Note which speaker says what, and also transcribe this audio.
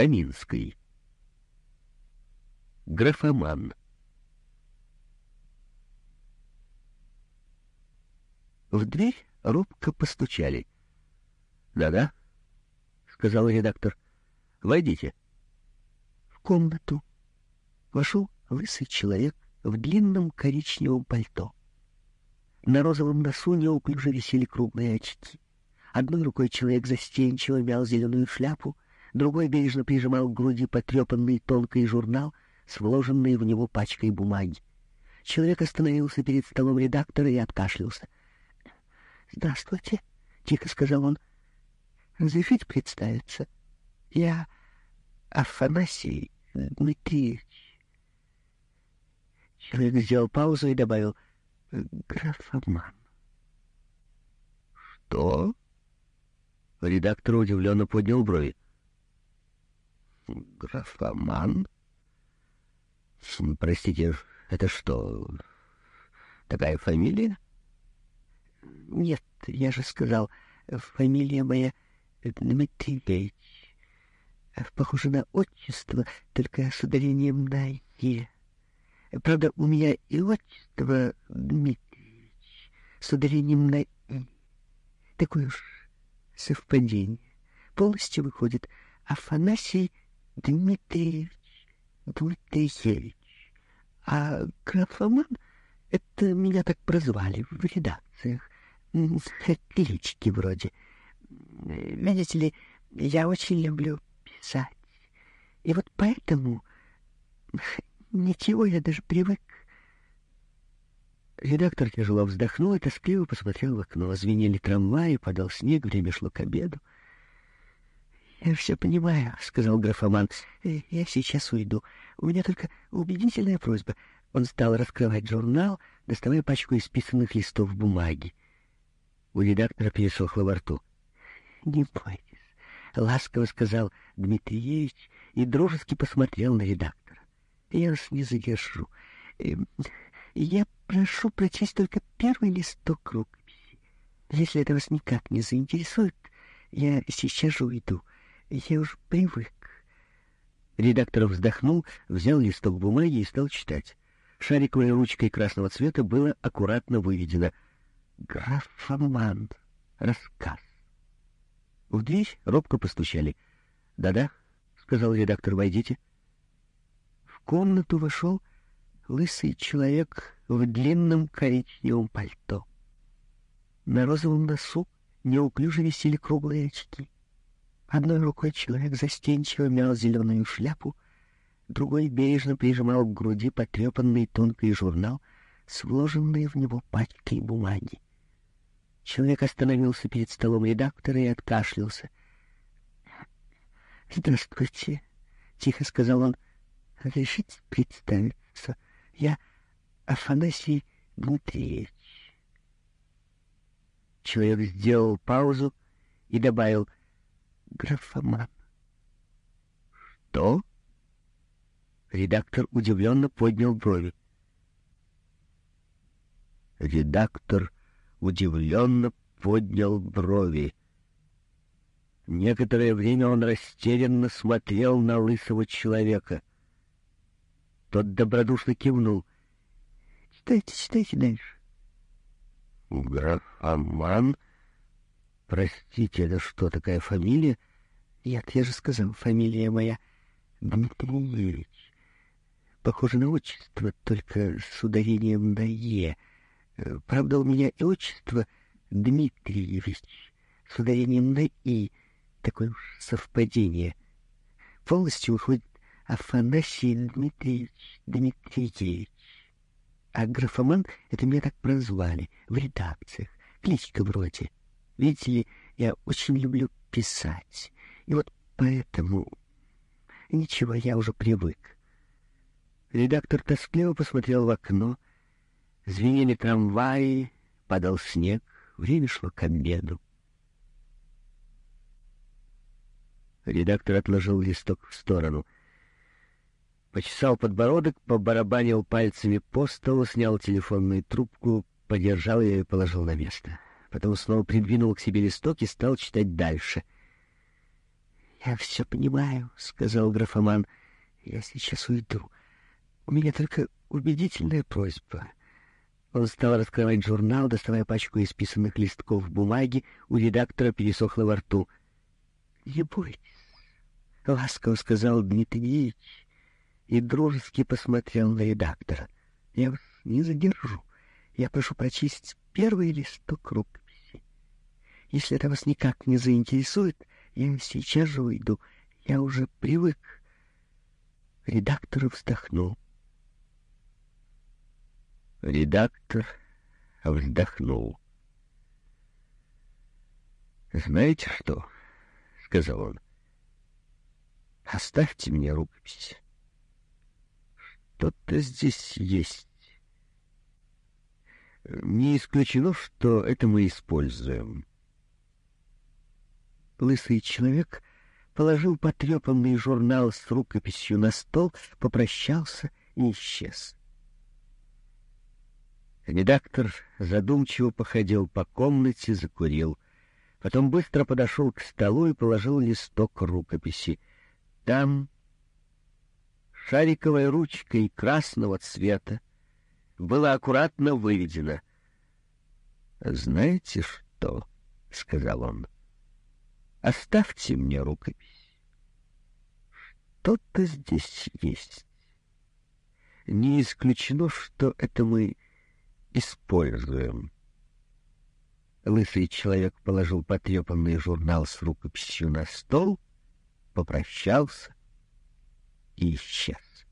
Speaker 1: Каминской. Графоман. В дверь робко постучали. «Да-да», — сказал редактор. «Войдите». В комнату вошел лысый человек в длинном коричневом пальто. На розовом носу неуклюже висели круглые очки. Одной рукой человек застенчиво мял зеленую шляпу, другой бережно прижимал к груди потрепанный тонкий журнал с в него пачкой бумаги. Человек остановился перед столом редактора и откашлялся. — Здравствуйте, — тихо сказал он. — Разрешите представиться? Я Афанасий Дмитриевич. Человек сделал паузу и добавил «Графоман». «Что?» Редактор удивленно поднял брови. «Графоман? Простите, это что, такая фамилия?»
Speaker 2: «Нет, я же сказал, фамилия моя Дмитриевич. Похоже на отчество, только с ударением на «е». Правда, у меня и отчество Дмитриевич с ударением на «и». Такое уж совпадение. Полностью выходит Афанасий Дмитриевич Дмитриевич. А графоман — это меня так прозвали в редакциях. Клички вроде. Видите ли, я очень люблю писать. И вот поэтому Ничего, я даже привык.
Speaker 1: Редактор тяжело вздохнул и тоскливо посмотрел в окно. Звенели трамваи, падал снег, время шло к обеду.
Speaker 2: — Я все понимаю, — сказал графоман. — Я сейчас уйду. У меня только убедительная просьба. Он стал раскрывать журнал, доставая пачку исписанных листов бумаги.
Speaker 1: У редактора пересохло во рту.
Speaker 2: — Не бойтесь, — ласково сказал Дмитриевич и дружески посмотрел на редактора. Я вас не задержу. Эм, я прошу прочесть только первый листок рукописи. Если это вас никак не заинтересует, я сейчас же уйду. Я уж привык.
Speaker 1: Редактор вздохнул, взял листок бумаги и стал читать. Шариковой ручкой красного цвета было аккуратно выведено «Графоман. Рассказ». В дверь робко постучали. «Да-да», — сказал редактор, — «войдите»
Speaker 2: комнату вошел лысый человек в длинном коричневом пальто. На розовом носу неуклюже висели круглые очки. Одной рукой человек застенчиво мял зеленую шляпу, другой бережно прижимал к груди потрепанный тонкий журнал с вложенной в него пачкой бумаги. Человек остановился перед столом редактора и откашлялся. — Здравствуйте, — тихо сказал он. — Разрешите представиться? Я Афанасий Дмитриевич.
Speaker 1: Человек сделал паузу и добавил «Графоман». «Что?» Редактор удивленно поднял брови. Редактор удивленно поднял брови. Некоторое время он растерянно смотрел на лысого человека — тот добродушно кивнул.
Speaker 2: — Читайте, читайте дальше.
Speaker 1: — Графоман? Простите, это что, такая фамилия?
Speaker 2: — Нет, я же сказал, фамилия моя Дмитриевич. Похоже на отчество, только с ударением на «е». Правда, у меня и отчество Дмитриевич с ударением на «и». Такое уж совпадение. Полностью выходит Афанасий Дмитриевич Дмитриевич. А графоман — это меня так прозвали в редакциях, кличка вроде. Видите ли, я очень люблю писать, и вот поэтому... Ничего, я уже привык.
Speaker 1: Редактор тоскливо посмотрел в окно. Звенели трамваи, падал снег, время шло к обеду. Редактор отложил листок в сторону — почесал подбородок, побарабанил пальцами по столу, снял телефонную трубку, подержал ее и положил на место. Потом снова придвинул к себе листок и стал читать дальше.
Speaker 2: Я все понимаю, — сказал графоман. Я сейчас уйду. У меня только убедительная просьба. Он стал раскрывать журнал, доставая пачку исписанных листков бумаги. У редактора пересохло во рту. — Не бойтесь, — ласково сказал Дмитрий и дружески посмотрел на редактора. — Я вас не задержу. Я прошу прочесть первый листок рукописи. Если это вас никак не заинтересует, я сейчас же уйду. Я уже привык. Редактор вздохнул.
Speaker 1: Редактор вздохнул. «Знаете что?» — сказал он. «Оставьте мне рукопись. Что-то здесь есть. Не исключено, что это мы используем».
Speaker 2: Лысый человек положил потрепанный журнал с рукописью на стол, попрощался и исчез.
Speaker 1: Редактор задумчиво походил по комнате, закурил. Потом быстро подошел к столу и положил листок рукописи. Там шариковой ручкой красного цвета было аккуратно выведено. «Знаете что?» — сказал он. «Оставьте мне рукопись. Что-то здесь есть. Не исключено, что это мы используем. Лысый человек положил потрепанный журнал с рукописью на стол, попрощался и исчез.